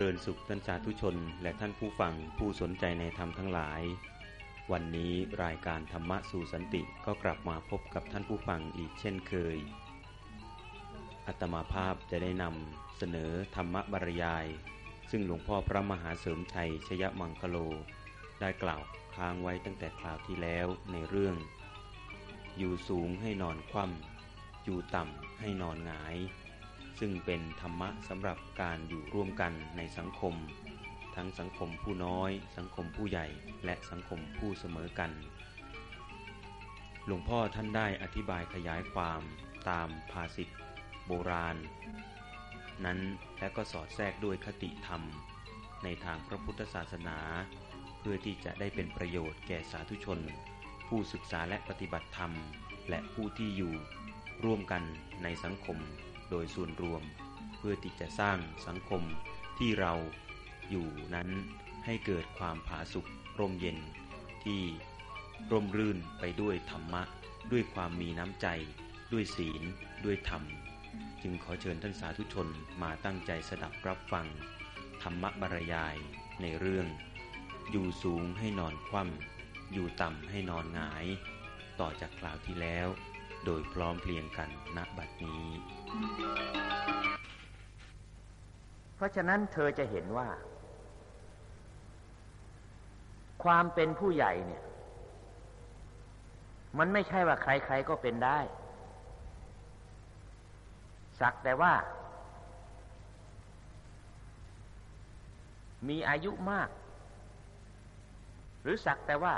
ริญสุขท่านสาธุชน และท่านผู้ฟังผู้สนใจในธรรมทั้งหลาย วันนี้รายการธรรมะสู่สันติก็กลับมาพบกับท่านผู้ฟังอีกเช่นเคย อัตมาภาพจะได้นำเสนอธรรมบรรยาย ซึ่งหลวงพ่อพระมหาเสริมชัยชยมังคโล ได้กล่าวค้างไว้ตั้งแต่คราวที่แล้วในเรื่อง อยู่สูงให้นอนคว่ำอยู่ต่ำให้นอนหงาย ซึ่งเป็นธรรมะสำหรับการอยู่ร่วมกันในสังคม ทั้งสังคมผู้น้อย สังคมผู้ใหญ่ และสังคมผู้เสมอกัน หลวงพ่อท่านได้อธิบายขยายความตามภาษิตโบราณ นั้นและก็สอดแทรกด้วยคติธรรม ในทางพระพุทธศาสนา เพื่อที่จะได้เป็นประโยชน์แก่สาธุชน ผู้ศึกษาและปฏิบัติธรรม และผู้ที่อยู่ร่วมกันในสังคม โดยส่วนรวม เพื่อที่จะสร้างสังคมที่เราอยู่นั้นให้เกิดความผาสุกร่มเย็น ที่ร่มรื่นไปด้วยธรรมะ ด้วยความมีน้ำใจ ด้วยศีล ด้วยธรรม จึงขอเชิญท่านสาธุชนมาตั้งใจสดับรับฟัง ธรรมบรรยายในเรื่อง อยู่สูงให้นอนคว่ำอยู่ต่ำให้นอนหงาย ต่อจากคราวที่แล้ว โดยพร้อมเพรียงกันณบัดนี้ เพราะฉะนั้นเธอจะเห็นว่า ความเป็นผู้ใหญ่เนี่ย มันไม่ใช่ว่าใครๆก็เป็นได้ สักแต่ว่า มีอายุมาก หรือสักแต่ว่า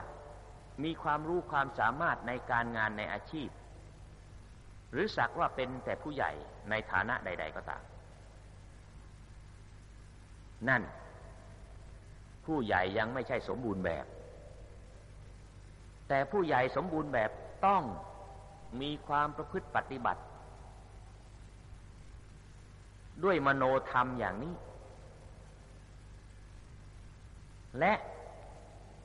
มีความรู้ความสามารถในการงานในอาชีพ หรือสักว่าเป็นแต่ผู้ใหญ่ในฐานะใด ๆ ก็ตาม นั่น ผู้ใหญ่ยังไม่ใช่สมบูรณ์แบบ แต่ผู้ใหญ่สมบูรณ์แบบต้องมีความประพฤติปฏิบัติ ด้วยมโนธรรมอย่างนี้ และ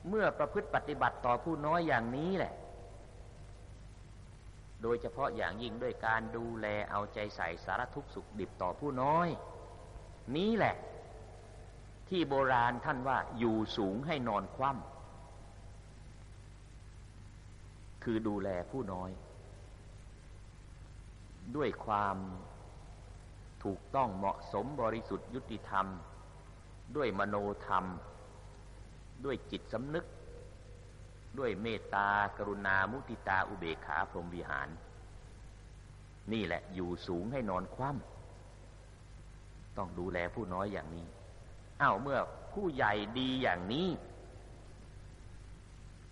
เมื่อประพฤติปฏิบัติต่อผู้น้อยอย่างนี้แหละ โดยเฉพาะอย่างยิ่งด้วยการดูแลเอาใจใส่สารทุกข์สุขดิบต่อผู้น้อย นี้แหละ ที่โบราณท่านว่าอยู่สูงให้นอนคว่ำคือดูแลผู้น้อย ด้วยความถูกต้องเหมาะสมบริสุทธิ์ยุติธรรม ด้วยมโนธรรม ด้วยจิตสำนึก ด้วยเมตตากรุณามุติตาอุเบกขาพรหมวิหาร นี่แหละอยู่สูงให้นอนคว่ำต้องดูแลผู้น้อยอย่างนี้อ้าวเมื่อผู้ใหญ่ดีอย่างนี้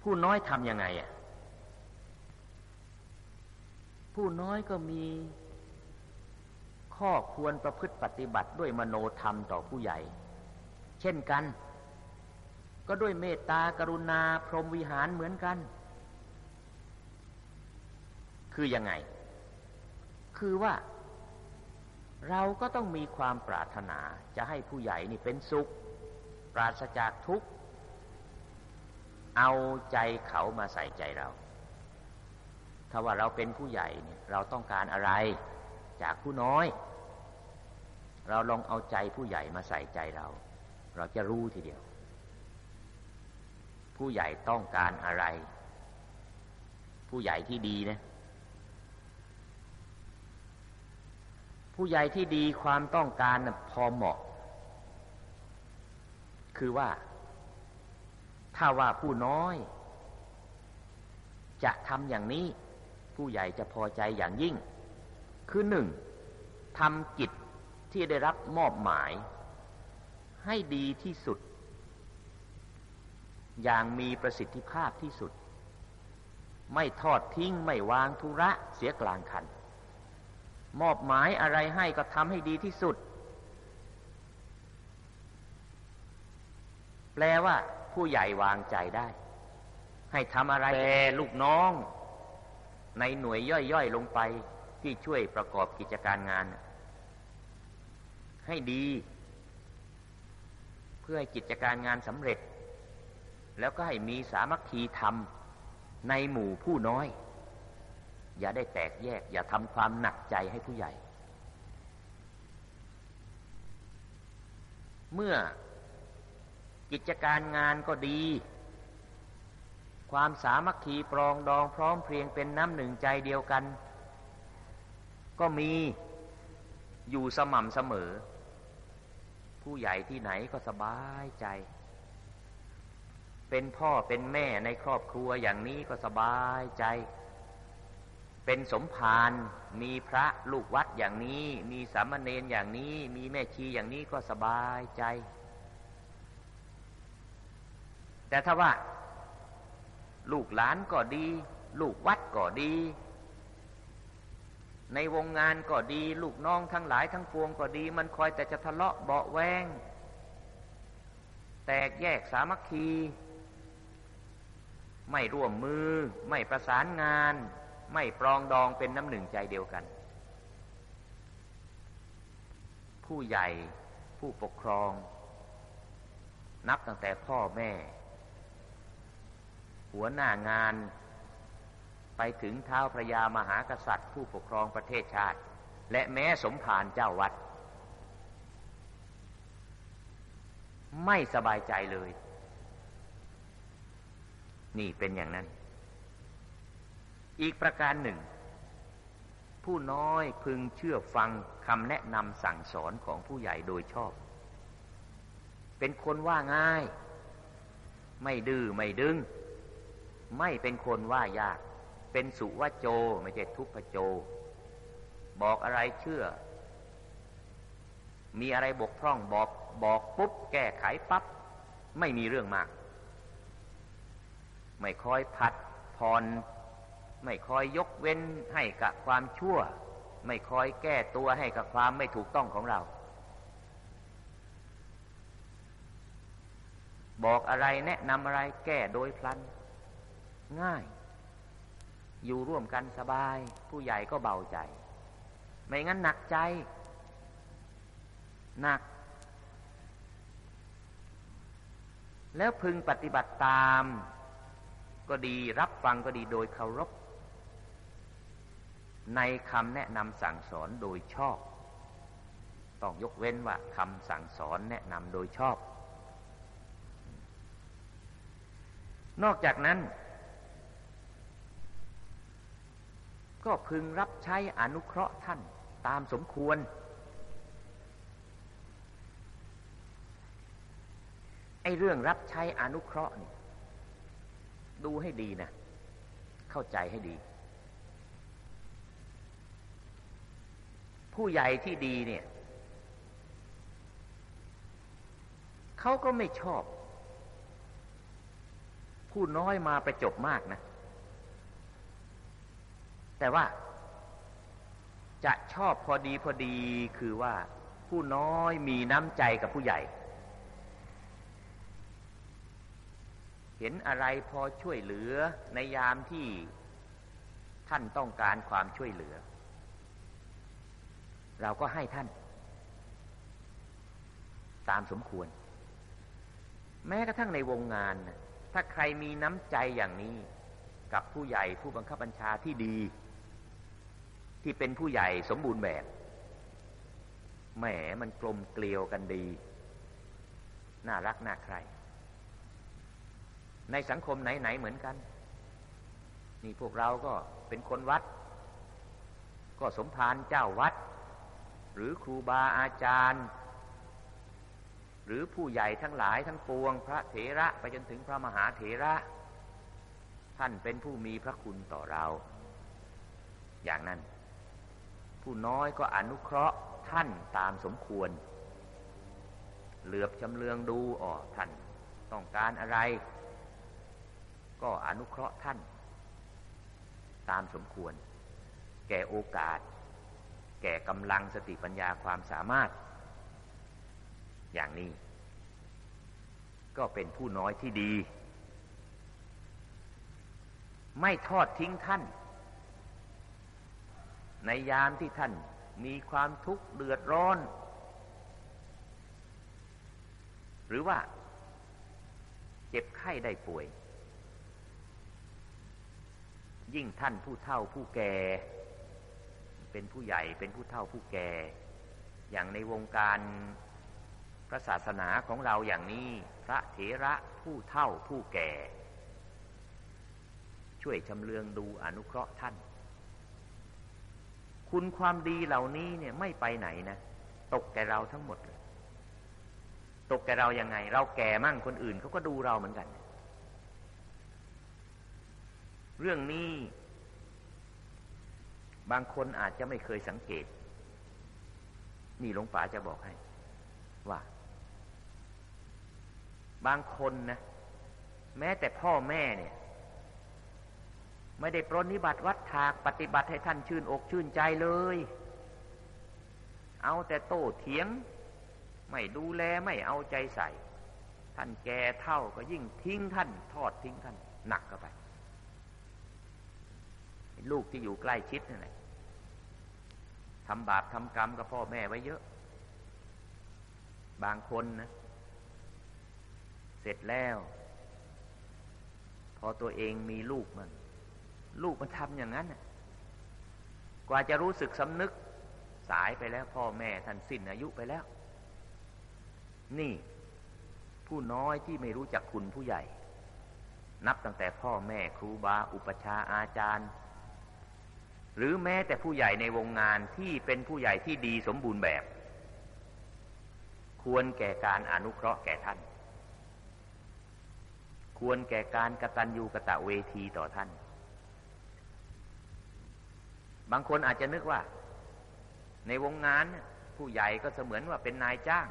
ผู้น้อยทำยังไงอะผู้น้อยก็มีข้อควรประพฤติปฏิบัติด้วยมโนธรรมต่อผู้ใหญ่ เช่นกัน ก็ด้วยเมตตากรุณาพรหมวิหารเหมือนกัน คือยังไง คือว่า เราก็ต้องมีความปรารถนาจะให้ผู้ใหญ่นี่เป็นสุข ปราศจากทุกข์ เอาใจเขามาใส่ใจเรา ถ้าว่าเราเป็นผู้ใหญ่เนี่ย เราต้องการอะไร จากผู้น้อย เราลองเอาใจผู้ใหญ่มาใส่ใจเรา เราจะรู้ทีเดียว ผู้ใหญ่ต้องการอะไร ผู้ใหญ่ที่ดีนะ ผู้ใหญ่ที่ดีความต้องการพอเหมาะ คือว่า ถ้าว่าผู้น้อย จะทำอย่างนี้ ผู้ใหญ่จะพอใจอย่างยิ่ง คือหนึ่งทำกิจที่ได้รับมอบหมาย ให้ดีที่สุด อย่างมีประสิทธิภาพที่สุด ไม่ทอดทิ้งไม่วางธุระเสียกลางคัน มอบหมายอะไรให้ก็ทำให้ดีที่สุด แปลว่าผู้ใหญ่วางใจได้ ให้ทำอะไรแต่ลูกน้อง ในหน่วยย่อยๆลงไปที่ช่วยประกอบกิจการงาน ให้ดี เพื่อให้กิจการงานสำเร็จ แล้วก็ให้มีสามัคคีธรรมในหมู่ผู้น้อย อย่าได้แตกแยก อย่าทำความหนักใจให้ผู้ใหญ่ เมื่อกิจการงานก็ดี ความสามัคคีปรองดองพร้อมเพรียงเป็นน้ำหนึ่งใจเดียวกัน ก็มีอยู่สม่ำเสมอ ผู้ใหญ่ที่ไหนก็สบายใจ เป็นพ่อเป็นแม่ในครอบครัวอย่างนี้ก็สบายใจ เป็นสมภารมีพระลูกวัดอย่างนี้ มีสามเณรอย่างนี้ มีแม่ชีอย่างนี้ก็สบายใจ แต่ถ้าว่า ลูกหลานก็ดี ลูกวัดก็ดี ในวงงานก็ดี ลูกน้องทั้งหลายทั้งปวงก็ดี มันคอยแต่จะทะเลาะเบาแวงแตกแยกสามัคคี ไม่ร่วมมือ ไม่ประสานงาน ไม่ปรองดองเป็นน้ำหนึ่งใจเดียวกัน ผู้ใหญ่ผู้ปกครอง นับตั้งแต่พ่อแม่ หัวหน้างานไปถึงเท้าพระยามหากษัตริย์ ผู้ปกครองประเทศชาติ และแม้สมภารเจ้าวัด ไม่สบายใจเลย นี่เป็นอย่างนั้น อีกประการหนึ่ง ผู้น้อยพึงเชื่อฟังคำแนะนำสั่งสอนของผู้ใหญ่โดยชอบ เป็นคนว่าง่าย ไม่ดื้อไม่ดึง ไม่เป็นคนว่ายาก เป็นสุวโจ ไม่ใช่ทุพโจ บอกอะไรเชื่อ มีอะไรบกพร่องบอกบอกปุ๊บ แก้ไขปับ๊บไม่มีเรื่องมาก ไม่คอยผัดผ่อนไม่คอยยกเว้นให้กับความชั่ว ไม่คอยแก้ตัวให้กับความไม่ถูกต้องของเรา บอกอะไรแนะนำอะไรแก้โดยพลัน ง่าย อยู่ร่วมกันสบาย ผู้ใหญ่ก็เบาใจ ไม่งั้นหนักใจ หนัก แล้วพึงปฏิบัติตาม ก็ดีรับฟังก็ดีโดยเคารพ ในคำแนะนำสั่งสอนโดยชอบ ต้องยกเว้นว่าคำสั่งสอนแนะนำโดยชอบ นอกจากนั้น ก็พึงรับใช้อนุเคราะห์ท่านตามสมควร ไอ้เรื่องรับใช้อนุเคราะห์นี่ ดูให้ดีนะ เข้าใจให้ดี ผู้ใหญ่ที่ดีเนี่ยเขาก็ไม่ชอบ ผู้น้อยมาประจบมากนะ แต่ว่าจะชอบพอดีพอดีคือว่าผู้น้อยมีน้ำใจกับผู้ใหญ่ เห็นอะไรพอช่วยเหลือในยามที่ท่านต้องการความช่วยเหลือ เราก็ให้ท่าน ตามสมควร แม้กระทั่งในวงงาน ถ้าใครมีน้ำใจอย่างนี้ กับผู้ใหญ่ผู้บังคับบัญชาที่ดี ที่เป็นผู้ใหญ่สมบูรณ์แบบแหมมันกลมเกลียวกันดี น่ารักน่าใคร ในสังคมไหนๆเหมือนกัน นี่พวกเราก็เป็นคนวัด ก็สมภารเจ้าวัด หรือครูบาอาจารย์ หรือผู้ใหญ่ทั้งหลายทั้งปวง พระเถระไปจนถึงพระมหาเถระ ท่านเป็นผู้มีพระคุณต่อเรา อย่างนั้น ผู้น้อยก็อนุเคราะห์ท่านตามสมควร เหลือบจำเลืองดูอ๋อท่านต้องการอะไร ก็อนุเคราะห์ท่าน ตามสมควร แก่โอกาส แก่กำลังสติปัญญาความสามารถ อย่างนี้ ก็เป็นผู้น้อยที่ดี ไม่ทอดทิ้งท่าน ในยามที่ท่านมีความทุกข์เดือดร้อน หรือว่าเจ็บไข้ได้ป่วย ยิ่งท่านผู้เฒ่าผู้แก่ เป็นผู้ใหญ่เป็นผู้เฒ่าผู้แก่ อย่างในวงการพระศาสนาของเราอย่างนี้พระเถระผู้เฒ่าผู้แก่ ช่วยชำเลืองดูอนุเคราะห์ท่าน คุณความดีเหล่านี้เนี่ยไม่ไปไหนนะตกแก่เราทั้งหมดเลย ตกแก่เรายังไง เราแก่มั่งคนอื่นเขาก็ดูเราเหมือนกันเเรื่องนี้บางคนอาจจะไม่เคยสังเกต นี่หลวงป๋าจะบอกให้ ว่า บางคนนะแม้แต่พ่อแม่เนี่ย ไม่ได้ปรนิบัติวัดถากปฏิบัติให้ท่านชื่นอกชื่นใจเลย เอาแต่โต้เถียง ไม่ดูแลไม่เอาใจใส่ ท่านแก่เท่าก็ยิ่งทิ้งท่าน ทอดทิ้งท่าน หนักก็ไป ลูกที่อยู่ใกล้ชิดนั่นแหละทำบาปทำกรรมกับพ่อแม่ไว้เยอะ บางคนนะ เสร็จแล้ว พอตัวเองมีลูกมัน ลูกมันทำอย่างนั้นกว่าจะรู้สึกสำนึกสายไปแล้ว พ่อแม่ท่านสิ้นอายุไปแล้ว นี่ ผู้น้อยที่ไม่รู้จักคุณผู้ใหญ่ นับตั้งแต่พ่อแม่ครูบาอุปชาอาจารย์ หรือแม้แต่ผู้ใหญ่ในวงงานที่เป็นผู้ใหญ่ที่ดีสมบูรณ์แบบ ควรแก่การอนุเคราะห์แก่ท่าน ควรแก่การกระตัญญูกระตะเวทีต่อท่าน บางคนอาจจะนึกว่า ในวงงานผู้ใหญ่ก็เสมือนว่าเป็นนายจ้าง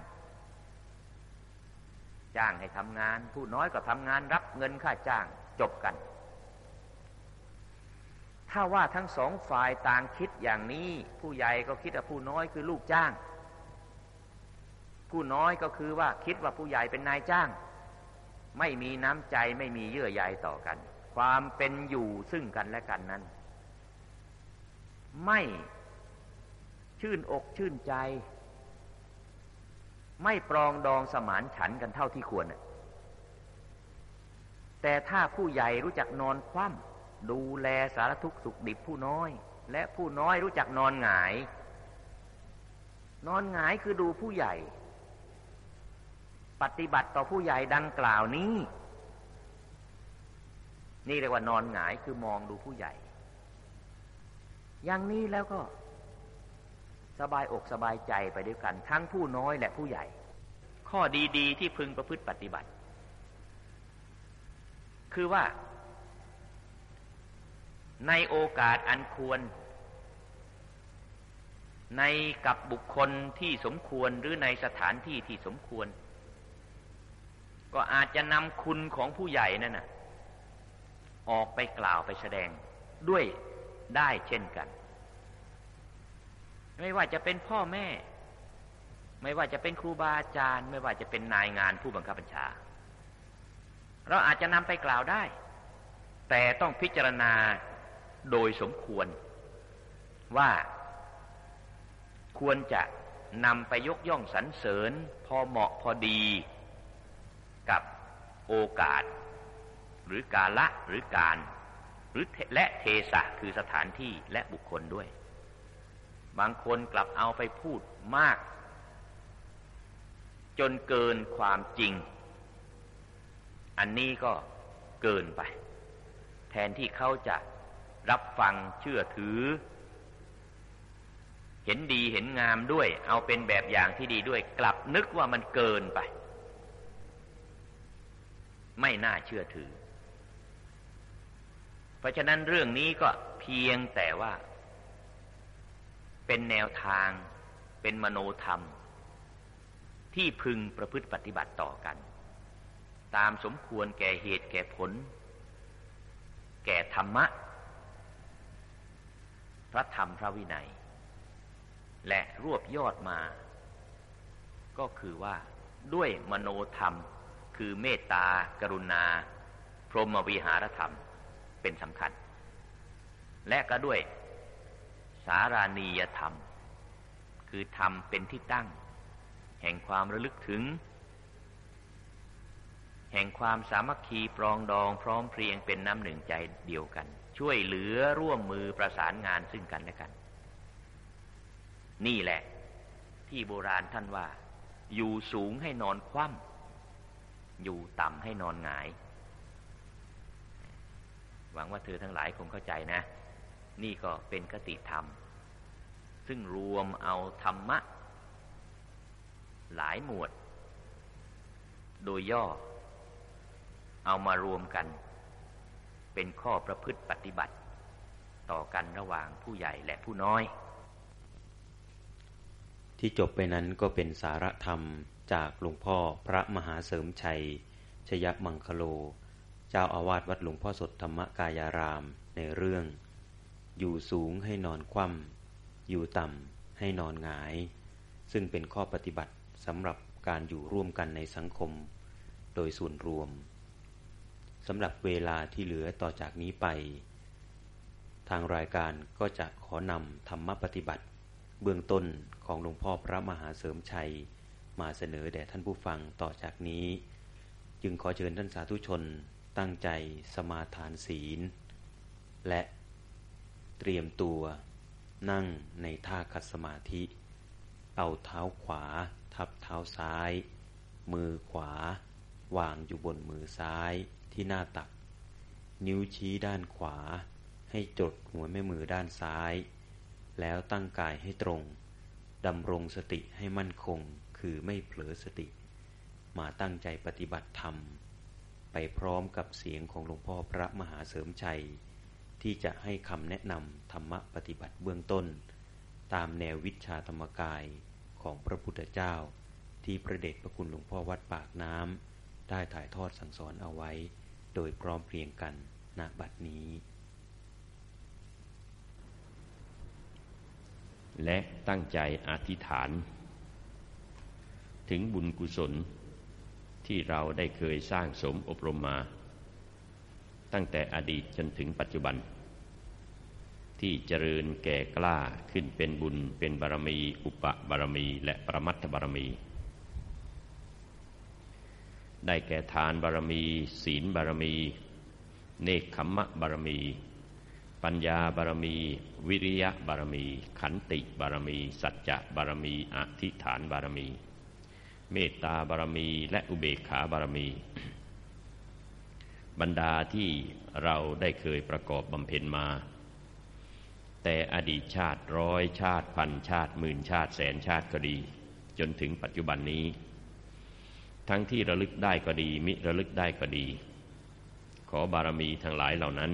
จ้างให้ทำงาน ผู้น้อยก็ทำงานรับเงินค่าจ้างจบกัน ถ้าว่าทั้งสองฝ่ายต่างคิดอย่างนี้ ผู้ใหญ่ก็คิดว่าผู้น้อยคือลูกจ้าง ผู้น้อยก็คือว่าคิดว่าผู้ใหญ่เป็นนายจ้าง ไม่มีน้ำใจไม่มีเยื่อใยต่อกัน ความเป็นอยู่ซึ่งกันและกันนั้น ไม่ชื่นอกชื่นใจ ไม่ปรองดองสมานฉันกันเท่าที่ควรแต่ถ้าผู้ใหญ่รู้จักนอนคว่ำ ดูแลสารทุกข์สุขดิบผู้น้อย และผู้น้อยรู้จักนอนหงาย นอนหงายคือดูผู้ใหญ่ ปฏิบัติต่อผู้ใหญ่ดังกล่าวนี้ นี่เรียกว่านอนหงายคือมองดูผู้ใหญ่ อย่างนี้แล้วก็ สบายอกสบายใจไปด้วยกัน ทั้งผู้น้อยและผู้ใหญ่ ข้อดีๆ ที่พึงประพฤติปฏิบัติ คือว่า ในโอกาสอันควร ในกับบุคคลที่สมควรหรือในสถานที่ที่สมควร ก็อาจจะนำคุณของผู้ใหญ่นั่นนะออกไปกล่าวไปแสดงด้วยได้เช่นกัน ไม่ว่าจะเป็นพ่อแม่ ไม่ว่าจะเป็นครูบาอาจารย์ ไม่ว่าจะเป็นนายงานผู้บังคับบัญชา เราอาจจะนำไปกล่าวได้ แต่ต้องพิจารณา โดยสมควร ว่าควรจะนำไปยกย่องสรรเสริญ พอเหมาะพอดี กับโอกาส หรือกาละหรือการหรือและเทสะคือสถานที่และบุคคลด้วย บางคนกลับเอาไปพูดมาก จนเกินความจริง อันนี้ก็เกินไป แทนที่เขาจะ รับฟังเชื่อถือ เห็นดีเห็นงามด้วย เอาเป็นแบบอย่างที่ดีด้วย กลับนึกว่ามันเกินไป ไม่น่าเชื่อถือ เพราะฉะนั้นเรื่องนี้ก็เพียงแต่ว่า เป็นแนวทาง เป็นมโนธรรม ที่พึงประพฤติปฏิบัติต่อกัน ตามสมควรแก่เหตุแก่ผล แก่ธรรมะ ระธรรมพระวินัย และรวบยอดมา ก็คือว่าด้วยมโนธรรม คือเมตตากรุณา พรหมวิหารธรรมเป็นสำคัญ และก็ด้วยสารานียธรรม คือธรรมเป็นที่ตั้ง แห่งความระลึกถึง แห่งความสามัคคีปรองดองพร้อมเพรียงเป็นน้ำหนึ่งใจเดียวกัน ช่วยเหลือร่วมมือประสานงานซึ่งกันและกัน นี่แหละ ที่โบราณท่านว่า อยู่สูงให้นอนคว่ำอยู่ต่ำให้นอนหงาย หวังว่าเธอทั้งหลายคงเข้าใจนะ นี่ก็เป็นคติธรรม ซึ่งรวมเอาธรรมะ หลายหมวด โดยย่อ เอามารวมกัน เป็นข้อประพฤติปฏิบัติ ต่อกันระหว่างผู้ใหญ่และผู้น้อย ที่จบไปนั้นก็เป็นสารธรรมจากหลวงพ่อพระมหาเสริมชัย ชยมังคโล เจ้าอาวาสวัดหลวงพ่อสดธรรมกายารามในเรื่อง อยู่สูงให้นอนคว่ำอยู่ต่ำให้นอนหงาย ซึ่งเป็นข้อปฏิบัติสำหรับการอยู่ร่วมกันในสังคม โดยส่วนรวม สำหรับเวลาที่เหลือต่อจากนี้ไป ทางรายการก็จะขอนำธรรมปฏิบัติ เบื้องต้นของหลวงพ่อพระมหาเสริมชัย มาเสนอแด่ท่านผู้ฟังต่อจากนี้ จึงขอเชิญท่านสาธุชนตั้งใจสมาทานศีล และเตรียมตัว นั่งในท่าคัดสมาธิ เอาเท้าขวา ทับเท้าซ้าย มือขวา วางอยู่บนมือซ้าย ที่หน้าตัก นิ้วชี้ด้านขวา ให้จดหัวแม่มือด้านซ้าย แล้วตั้งกายให้ตรงดำรงสติให้มั่นคงคือไม่เผลอสติ มาตั้งใจปฏิบัติธรรม ไปพร้อมกับเสียงของหลวงพ่อพระมหาเสริมชัย ที่จะให้คำแนะนำธรรมะปฏิบัติเบื้องต้น ตามแนววิชาธรรมกายของพระพุทธเจ้า ที่พระเดชพระคุณหลวงพ่อวัดปากน้ำได้ถ่ายทอดสั่งสอนเอาไว้ โดยพร้อมเพรียงกันณบัดนี้ และตั้งใจอธิษฐาน ถึงบุญกุศลที่เราได้เคยสร้างสมอบรมมา ตั้งแต่อดีตจนถึงปัจจุบัน ที่เจริญแก่กล้าขึ้นเป็นบุญเป็นบารมี อุปบารมี และประมัตถบารมี ได้แก่ทานบารมี ศีลบารมี เนคขมมะบารมี ปัญญาบารมี วิริยะบารมี ขันติบารมี สัจจะบารมี อธิฐานบารมี เมตตาบารมีและอุเบกขาบารมี บรรดาที่เราได้เคยประกอบบำเพ็ญมา แต่อดีตชาติร้อยชาติพันชาติหมื่นชาติแสนชาติก็ดี จนถึงปัจจุบันนี้ ทั้งที่ระลึกได้ก็ดี มิระลึกได้ก็ดี ขอบารมีทั้งหลายเหล่านั้น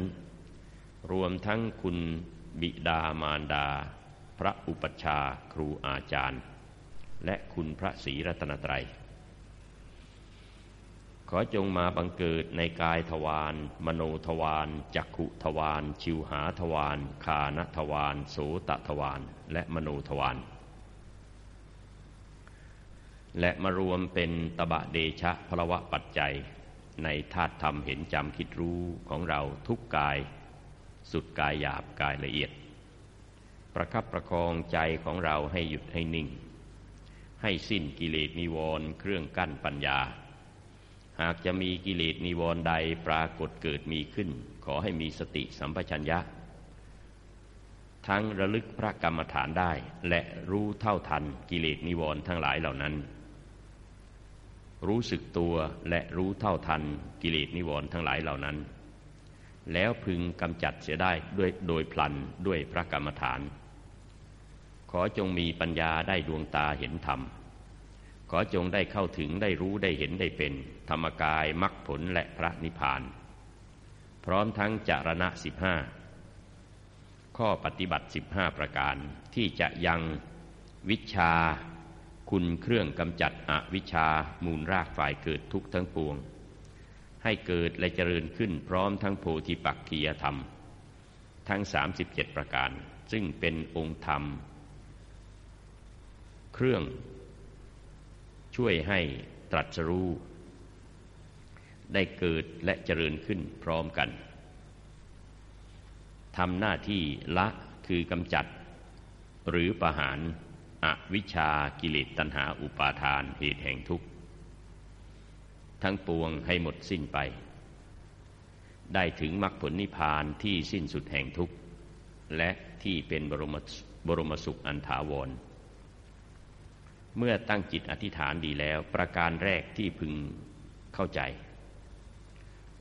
รวมทั้งคุณบิดามารดา พระอุปชาครูอาจารย์ และคุณพระศรีรัตนตรัย ขอจงมาบังเกิดในกายทวารมโนทวารจักขุทวารชิวหาทวารคานทวารโสตทวารและมโนทวาร และมารวมเป็นตบะเดชะพลวะปัจจัย ในธาตุธรรมเห็นจำคิดรู้ของเราทุกกาย สุดกายหยาบกายละเอียด ประคับประคองใจของเราให้หยุดให้นิ่ง ให้สิ้นกิเลสนิวรณ์เครื่องกั้นปัญญา หากจะมีกิเลสนิวรณ์ใดปรากฏเกิดมีขึ้น ขอให้มีสติสัมปชัญญะ ทั้งระลึกพระกรรมฐานได้ และรู้เท่าทันกิเลสนิวรณ์ทั้งหลายเหล่านั้น รู้สึกตัวและรู้เท่าทันกิเลสนิวรณ์ทั้งหลายเหล่านั้น แล้วพึงกำจัดเสียได้ด้วยโดยพลันด้วยพระกรรมฐาน ขอจงมีปัญญาได้ดวงตาเห็นธรรม ขอจงได้เข้าถึงได้รู้ได้เห็นได้เป็น ธรรมกายมรรคผลและพระนิพพาน พร้อมทั้งจารณะสิบห้าข้อปฏิบัติสิบห้าประการที่จะยังวิชา คุณเครื่องกำจัดอวิชามูลรากฝ่ายเกิดทุกทั้งปวง ให้เกิดและเจริญขึ้นพร้อมทั้งโพธิปักขียธรรม ทั้ง 37 ประการ ซึ่งเป็นองค์ธรรม เครื่องช่วยให้ตรัสรู้ ได้เกิดและเจริญขึ้นพร้อมกันทำหน้าที่ละคือกำจัด หรือประหาร อวิชากิเลสตัณหาอุปาทานเหตุแห่งทุกข์ ทั้งปวงให้หมดสิ้นไป ได้ถึงมรรคผลนิพพานที่สิ้นสุดแห่งทุกข์ และที่เป็นบรมบรมสุขอันถาวร เมื่อตั้งจิตอธิษฐานดีแล้ว ประการแรกที่พึงเข้าใจ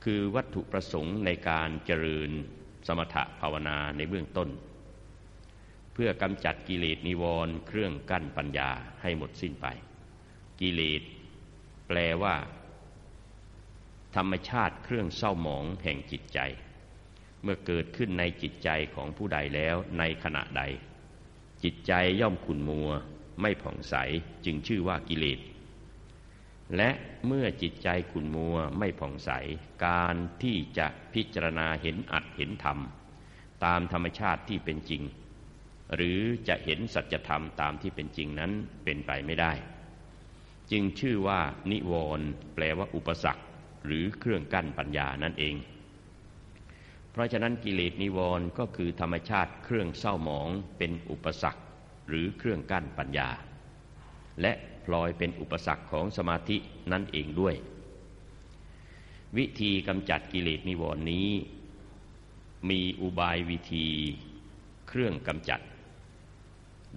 คือวัตถุประสงค์ในการเจริญสมถะภาวนาในเบื้องต้น เพื่อกำจัดกิเลสนิวรณ์เครื่องกั้นปัญญาให้หมดสิ้นไป กิเลสแปลว่า ธรรมชาติเครื่องเศร้าหมองแห่งจิตใจ เมื่อเกิดขึ้นในจิตใจของผู้ใดแล้วในขณะใด จิตใจย่อมขุนมัว ไม่ผ่องใสจึงชื่อว่ากิเลสและเมื่อจิตใจขุนมัวไม่ผ่องใส การที่จะพิจารณาเห็นอัดเห็นธรรม ตามธรรมชาติที่เป็นจริง หรือจะเห็นสัจธรรมตามที่เป็นจริงนั้นเป็นไปไม่ได้ จึงชื่อว่า นิวรณ์แปลว่าอุปสรรค หรือเครื่องกั้นปัญญานั่นเอง เพราะฉะนั้นกิเลสนิวรณ์ก็คือธรรมชาติเครื่องเศร้าหมองเป็นอุปสรรค หรือเครื่องกั้นปัญญา และพลอยเป็นอุปสรรคของสมาธินั่นเองด้วย วิธีกำจัดกิเลสนิวรณ์นี้ มีอุบายวิธี เครื่องกำจัด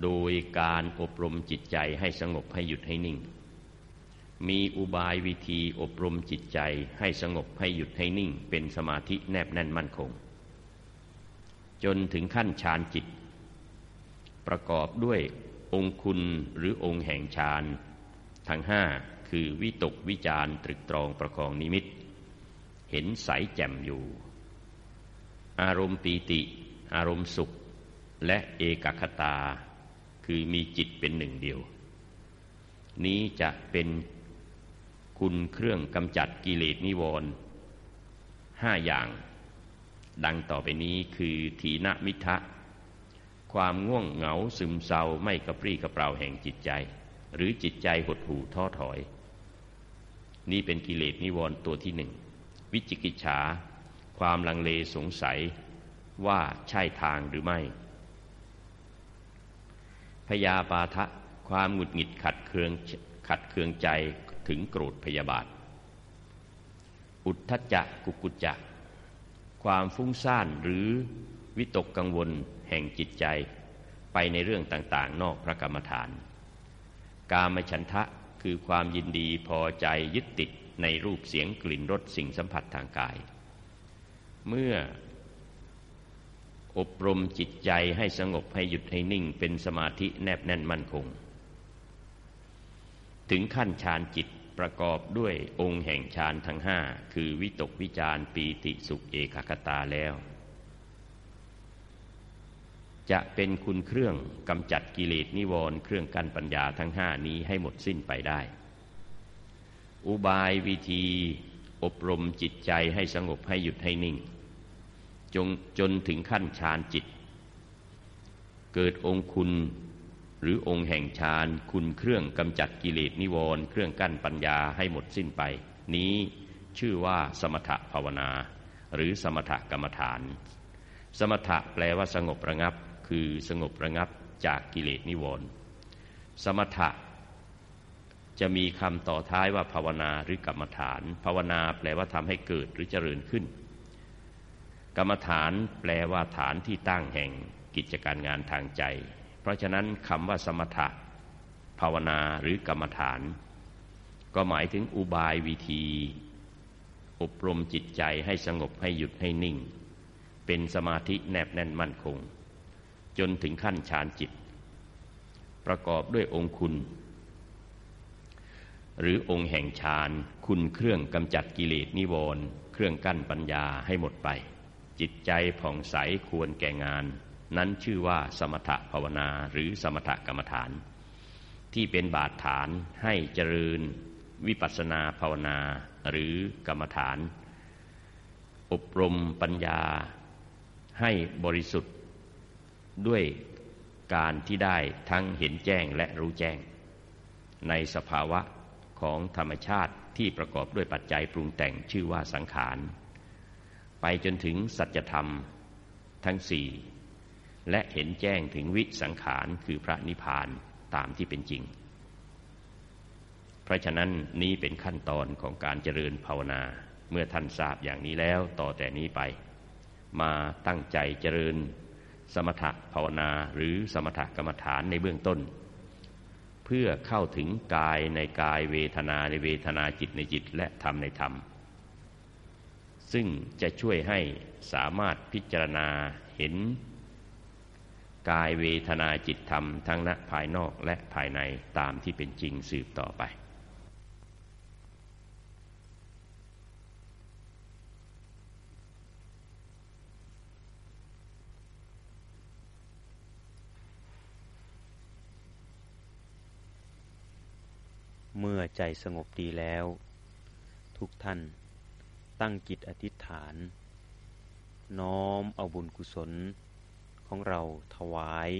โดยการอบรมจิตใจให้สงบให้หยุดให้นิ่ง มีอุบายวิธีอบรมจิตใจให้สงบให้หยุดให้นิ่ง เป็นสมาธิแนบแน่นมั่นคง จนถึงขั้นฌานจิต ประกอบด้วยองคุณหรือองค์แห่งฌานทั้งห้าคือวิตกวิจารตรึกตรองประคองนิมิต เห็นใสแจ่มอยู่ อารมณ์ปีติ อารมณ์สุข และเอกคตา คือมีจิตเป็นหนึ่งเดียว นี้จะเป็นคุณเครื่องกำจัดกิเลสนิวรณ์ห้าอย่าง ดังต่อไปนี้คือทีนมิทะ ความง่วงเหงาซึมเศร้าไม่กระปรี้กระเปร่าแห่งจิตใจ หรือจิตใจหดหู่ท้อถอย นี่เป็นกิเลสนิวรณ์ตัวที่หนึ่ง วิจิกิจฉา ความลังเลสงสัยว่าใช่ทางหรือไม่ พยาปาทะความหงุดหงิดขัดเคืองขัดเคืองใจถึงโกรธพยาบาท อุทธจักกุกุจจะ ความฟุ้งซ่านหรือวิตกกังวลแห่งจิตใจไปในเรื่องต่างๆ นอกพระกรรมฐาน กามฉันทะคือความยินดีพอใจยึดติดในรูปเสียงกลิ่นรสสิ่งสัมผัสทางกาย เมื่อ อบรมจิตใจให้สงบให้หยุดให้นิ่งเป็นสมาธิแนบแน่นมั่นคง ถึงขั้นฌานจิตประกอบด้วยองค์แห่งฌานทั้งห้าคือวิตกวิจารปีติสุขเอกคตาแล้ว จะเป็นคุณเครื่องกำจัดกิเลสนิวรณ์เครื่องกั้นปัญญาทั้งห้านี้ให้หมดสิ้นไปได้ อุบายวิธีอบรมจิตใจให้สงบให้หยุดให้นิ่ง จงจนถึงขั้นฌานจิต เกิดองคุณหรือองค์แห่งฌานคุณเครื่องกำจัดกิเลสนิวรณ์เครื่องกั้นปัญญาให้หมดสิ้นไป นี้ชื่อว่าสมถภาวนา หรือสมถกรรมฐาน สมถะแปลว่าสงบระงับ คือสงบระงับจากกิเลสนิวรณ์สมถะจะมีคำต่อท้ายว่าภาวนาหรือกรรมฐาน ภาวนาแปลว่าทำให้เกิดหรือเจริญขึ้น กรรมฐานแปลว่าฐานที่ตั้งแห่งกิจการงานทางใจ เพราะฉะนั้นคำว่าสมถะภาวนาหรือกรรมฐาน ก็หมายถึงอุบายวิธี อบรมจิตใจให้สงบให้หยุดให้นิ่ง เป็นสมาธิแนบแน่นมั่นคง จนถึงขั้นฌานจิต ประกอบด้วยองคุณ หรือองค์แห่งฌานคุณเครื่องกำจัดกิเลสนิวรณ์เครื่องกั้นปัญญาให้หมดไป จิตใจผ่องใสควรแก่งาน นั้นชื่อว่าสมถภาวนาหรือสมถกรรมฐาน ที่เป็นบาดฐานให้เจริญ วิปัสนาภาวนาหรือกรรมฐาน อบรมปัญญาให้บริสุทธิ์ ด้วยการที่ได้ทั้งเห็นแจ้งและรู้แจ้ง ในสภาวะของธรรมชาติที่ประกอบด้วยปัจจัยปรุงแต่งชื่อว่าสังขาร ไปจนถึงสัจธรรมทั้งสี่และเห็นแจ้งถึงวิสังขารคือพระนิพพานตามที่เป็นจริง เพราะฉะนั้นนี้เป็นขั้นตอนของการเจริญภาวนา เมื่อท่านทราบอย่างนี้แล้วต่อแต่นี้ไป มาตั้งใจเจริญสมถะภาวนาหรือสมถะกรรมฐานในเบื้องต้น เพื่อเข้าถึงกายในกายเวทนาในเวทนาจิตในจิตและธรรมในธรรม ซึ่งจะช่วยให้สามารถพิจารณาเห็น กายเวทนาจิตธรรมทั้งณภายนอกและภายในตามที่เป็นจริงสืบต่อไปเมื่อใจสงบดีแล้ว ทุกท่าน ตั้งจิตอธิษฐาน น้อมเอาบุญกุศล ของเราถวาย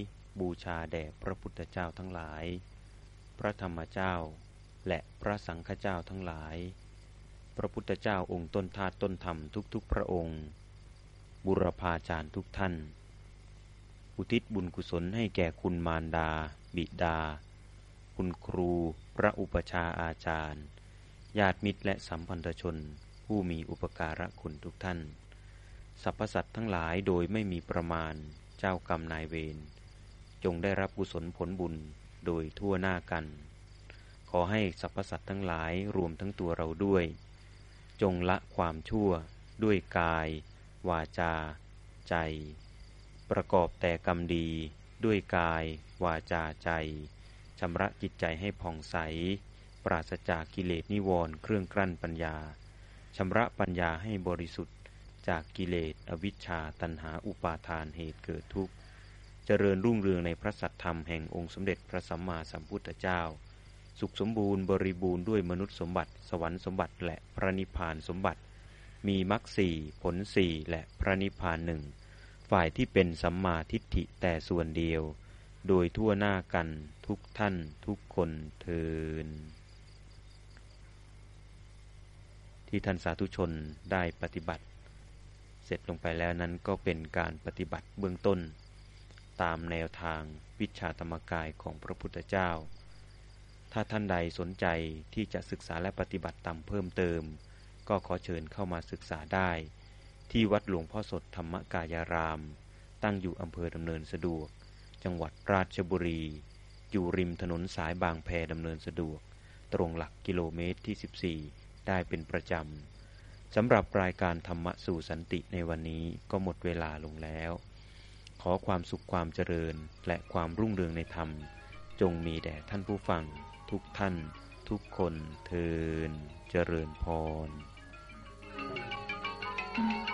บูชาแด่พระพุทธเจ้าทั้งหลาย พระธรรมเจ้า และพระสังฆเจ้าทั้งหลาย พระพุทธเจ้าองค์ต้นธาตุต้นธรรมทุกๆ พระองค์ บุรพาจารย์ทุกท่าน อุทิศบุญกุศลให้แก่คุณมารดา บิดา คุณครู พระอุปชาอาจารย์ ญาติมิตรและสัมพันธชน ผู้มีอุปการะคุณทุกท่าน สรรพสัตว์ทั้งหลายโดยไม่มีประมาณเจ้ากรรมนายเวรจงได้รับกุศลผลบุญโดยทั่วหน้ากัน ขอให้สรรพสัตว์ทั้งหลายรวมทั้งตัวเราด้วย จงละความชั่วด้วยกาย วาจา ใจ ประกอบแต่กรรมดีด้วยกาย วาจาใจชำระจิตใจให้ผ่องใส ปราศจากกิเลสนิวรณ์เครื่องกลั้นปัญญา ชำระปัญญาให้บริสุทธิ์ จากกิเลส อวิชชา ตันหาอุปาทานเหตุเกิดทุกข์ เจริญรุ่งเรืองในพระสัทธรรมแห่งองค์สมเด็จพระสัมมาสัมพุทธเจ้า สุขสมบูรณ์บริบูรณ์ด้วยมนุษย์สมบัติ สวรรค์สมบัติและพระนิพพานสมบัติ มีมรรคสี่ผลสี่และพระนิพพานหนึ่งฝ่ายที่เป็นสัมมาทิฏฐิแต่ส่วนเดียว โดยทั่วหน้ากันทุกท่านทุกคนเทิน ที่ท่านสาธุชนได้ปฏิบัติ เสร็จลงไปแล้วนั้นก็เป็นการปฏิบัติเบื้องต้น ตามแนวทางวิชาธรรมกายของพระพุทธเจ้า ถ้าท่านใดสนใจที่จะศึกษาและปฏิบัติตามเพิ่มเติม ก็ขอเชิญเข้ามาศึกษาได้ ที่วัดหลวงพ่อสดธรรมกายาราม ตั้งอยู่อำเภอดำเนินสะดวก จังหวัดราชบุรี อยู่ริมถนนสายบางแพดำเนินสะดวก ตรงหลักกิโลเมตรที่ 14 ได้เป็นประจำสำหรับรายการธรรมะสู่สันติในวันนี้ก็หมดเวลาลงแล้ว ขอความสุขความเจริญและความรุ่งเรืองในธรรม จงมีแด่ท่านผู้ฟัง ทุกท่าน ทุกคนเทินเจริญพร thank you